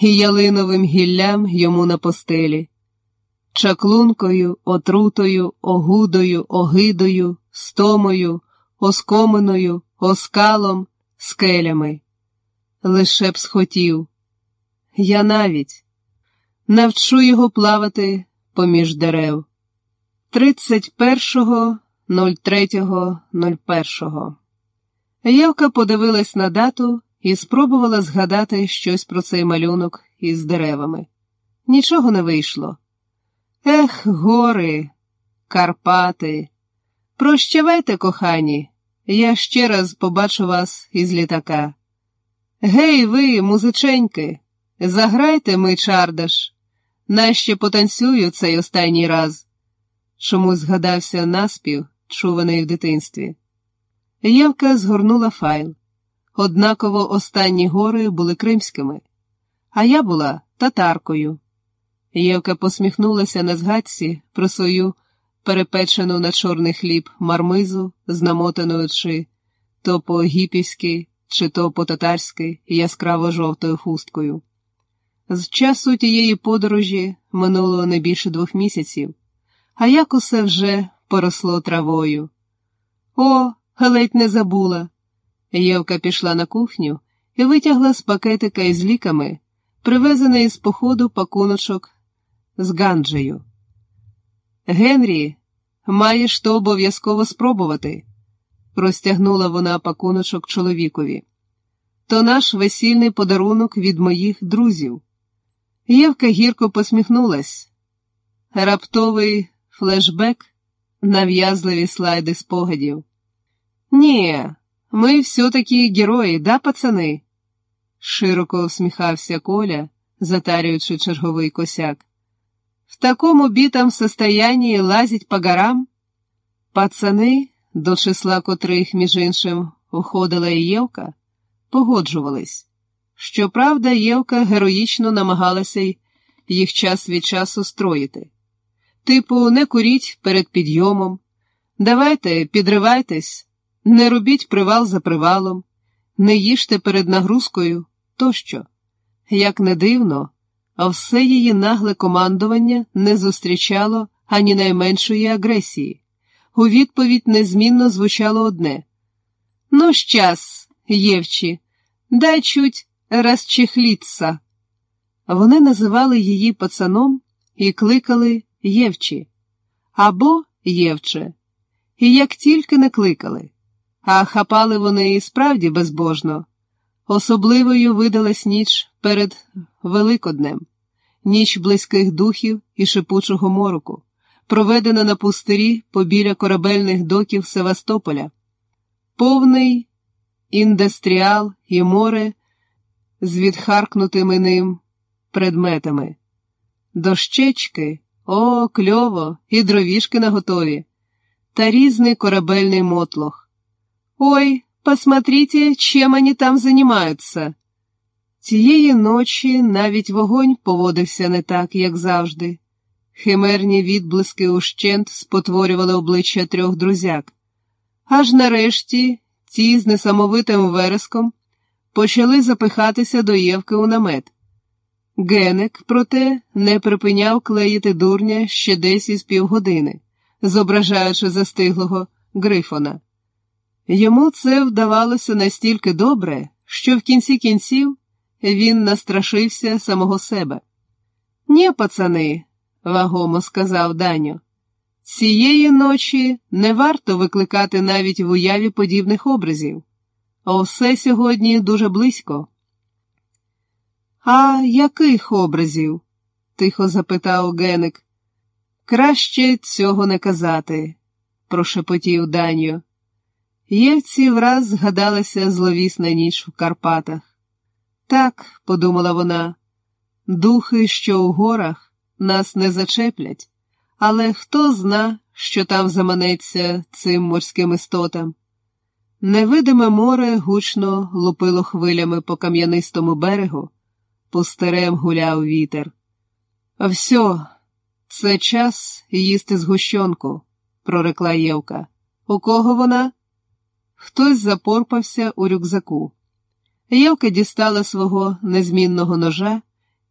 і ялиновим гіллям йому на постелі, чаклункою, отрутою, огудою, огидою, стомою, оскоминою, оскалом, скелями. Лише б схотів. Я навіть навчу його плавати поміж дерев. 31.03.01 Євка подивилась на дату і спробувала згадати щось про цей малюнок із деревами. Нічого не вийшло. Ех, гори, Карпати. Прощавайте, кохані, я ще раз побачу вас із літака. Гей, ви, музиченьки, заграйте ми, чардаш, наще потанцюю цей останній раз. Чомусь згадався наспів, чуваний в дитинстві. Євка згорнула файл. Однаково останні гори були кримськими, а я була татаркою. Євка посміхнулася на згадці про свою перепечену на чорний хліб мармизу, з намотаною чи то по гіпівськи, чи то по татарськи яскраво жовтою хусткою. З часу тієї подорожі минуло не більше двох місяців, а як усе вже поросло травою. О, ледь не забула. Євка пішла на кухню і витягла з пакетика із ліками, привезений із походу пакуночок з ганджею. Генрі, маєш то обов'язково спробувати, простягнула вона пакуночок чоловікові. То наш весільний подарунок від моїх друзів. Євка гірко посміхнулась. Раптовий флешбек, нав'язливі слайди спогадів. Ні, ми все-таки герої, да, пацани? Широко усміхався Коля, затарюючи черговий косяк. В такому битом состоянии лазить по горам? Пацани, до числа котрих, між іншим, входила і Євка, погоджувались. Щоправда, Євка героїчно намагалася їх час від часу строїти. Типу, не куріть перед підйомом, давайте, підривайтесь, не робіть привал за привалом, не їжте перед нагрузкою тощо. Як не дивно, а все її нагле командування не зустрічало ані найменшої агресії. У відповідь незмінно звучало одне: Ну, щас, Євчі, дай чуть розчехліться. Вони називали її пацаном і кликали Євчі або Євче, і як тільки не кликали, а хапали вони і справді безбожно. Особливою видалась ніч перед Великоднем, ніч близьких духів і шипучого мороку, проведена на пустирі побіля корабельних доків Севастополя, повний індустріал і море з відхаркнутими ним предметами. Дощечки, о, кльово, і дровішки наготові, та різний корабельний мотлох. Ой, посмотрите, чим они там занимаются. Цієї ночі навіть вогонь поводився не так, як завжди. Химерні відблиски ущент спотворювали обличчя трьох друзяк. Аж нарешті ті з несамовитим вереском почали запихатися до Євки у намет. Генек, проте, не припиняв клеїти дурня ще десь із півгодини, зображаючи застиглого грифона. Йому це вдавалося настільки добре, що в кінці кінців він настрашився самого себе. Ні, пацани, вагомо сказав Даню, цієї ночі не варто викликати навіть в уяві подібних образів, а все сьогодні дуже близько. А яких образів? тихо запитав Геник. Краще цього не казати, прошепотів Даню. Євці враз згадалася зловісна ніч в Карпатах. Так, подумала вона, духи, що у горах, нас не зачеплять, але хто зна, що там заманеться цим морським істотам. Невидиме море гучно лупило хвилями по кам'янистому берегу, пустирем гуляв вітер. Все, це час їсти згущенку, прорекла Євка. У кого вона? Хтось запорпався у рюкзаку. Євка дістала свого незмінного ножа